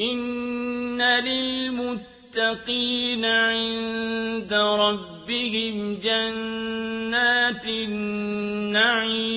إِنَّ لِلْمُتَّقِينَ عِندَ رَبِّهِمْ جَنَّاتِ النَّعِيمِ